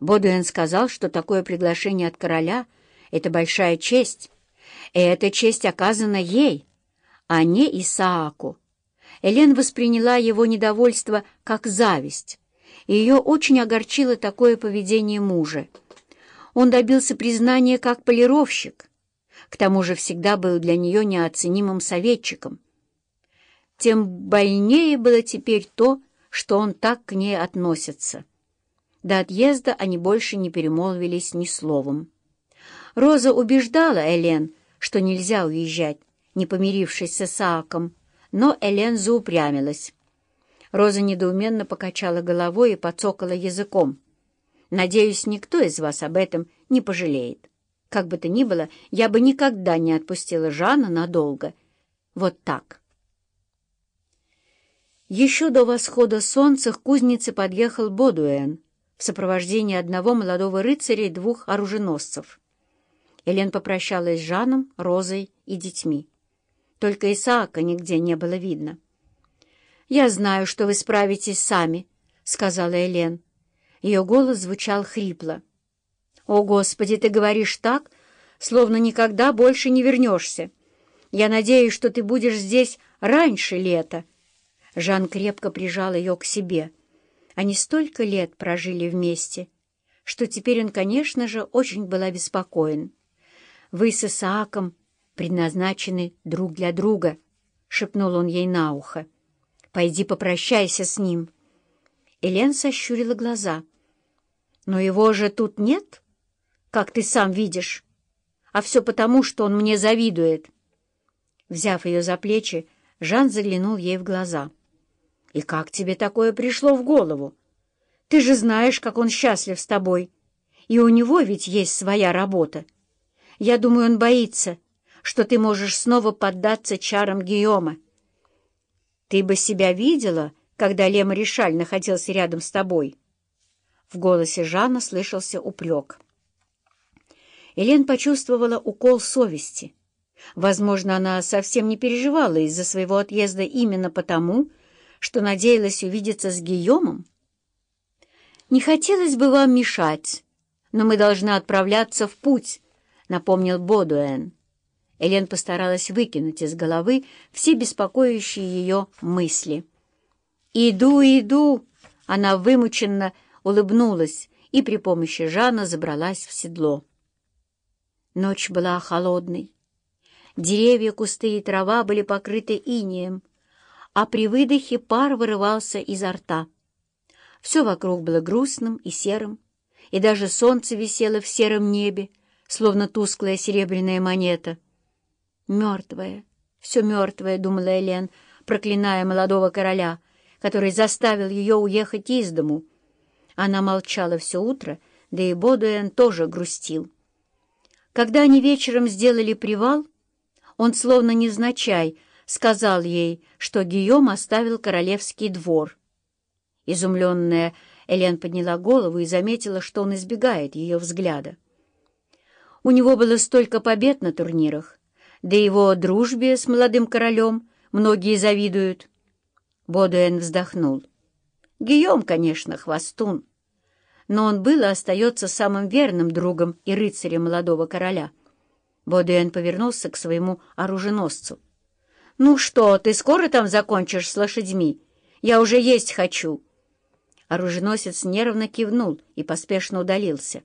Бодуэн сказал, что такое приглашение от короля — это большая честь, и эта честь оказана ей, а не Исааку. Элен восприняла его недовольство как зависть, и ее очень огорчило такое поведение мужа. Он добился признания как полировщик, к тому же всегда был для нее неоценимым советчиком. Тем больнее было теперь то, что он так к ней относится. До отъезда они больше не перемолвились ни словом. Роза убеждала Элен, что нельзя уезжать, не помирившись с Исааком, но Элен заупрямилась. Роза недоуменно покачала головой и подцокала языком. «Надеюсь, никто из вас об этом не пожалеет. Как бы то ни было, я бы никогда не отпустила Жана надолго. Вот так». Еще до восхода солнца к кузнице подъехал Бодуэн в сопровождении одного молодого рыцаря и двух оруженосцев. Элен попрощалась с Жаном, Розой и детьми. Только Исаака нигде не было видно. «Я знаю, что вы справитесь сами», — сказала Элен. Ее голос звучал хрипло. «О, Господи, ты говоришь так, словно никогда больше не вернешься. Я надеюсь, что ты будешь здесь раньше лета». Жан крепко прижал ее к себе. Они столько лет прожили вместе, что теперь он, конечно же, очень был обеспокоен. «Вы с Исааком предназначены друг для друга», — шепнул он ей на ухо. «Пойди попрощайся с ним». Элен сощурила глаза. «Но его же тут нет, как ты сам видишь. А все потому, что он мне завидует». Взяв ее за плечи, Жан заглянул ей в глаза. «И как тебе такое пришло в голову? Ты же знаешь, как он счастлив с тобой, и у него ведь есть своя работа. Я думаю, он боится» что ты можешь снова поддаться чарам Гийома. Ты бы себя видела, когда Лема Ришаль находился рядом с тобой?» В голосе Жана слышался упрек. Элен почувствовала укол совести. Возможно, она совсем не переживала из-за своего отъезда именно потому, что надеялась увидеться с Гийомом. «Не хотелось бы вам мешать, но мы должны отправляться в путь», — напомнил Бодуэн. Элен постаралась выкинуть из головы все беспокоящие ее мысли. «Иду, иду!» Она вымученно улыбнулась и при помощи Жана забралась в седло. Ночь была холодной. Деревья, кусты и трава были покрыты инеем, а при выдохе пар вырывался изо рта. Все вокруг было грустным и серым, и даже солнце висело в сером небе, словно тусклая серебряная монета — «Мертвая, все мертвое», — думала Элен, проклиная молодого короля, который заставил ее уехать из дому. Она молчала все утро, да и Бодуэн тоже грустил. Когда они вечером сделали привал, он словно невзначай сказал ей, что Гийом оставил королевский двор. Изумленная Элен подняла голову и заметила, что он избегает ее взгляда. У него было столько побед на турнирах, да его дружбе с молодым королем многие завидуют. Бодуэн вздохнул. Гийом, конечно, хвостун, но он был и остается самым верным другом и рыцарем молодого короля. Бодуэн повернулся к своему оруженосцу. «Ну что, ты скоро там закончишь с лошадьми? Я уже есть хочу!» Оруженосец нервно кивнул и поспешно удалился.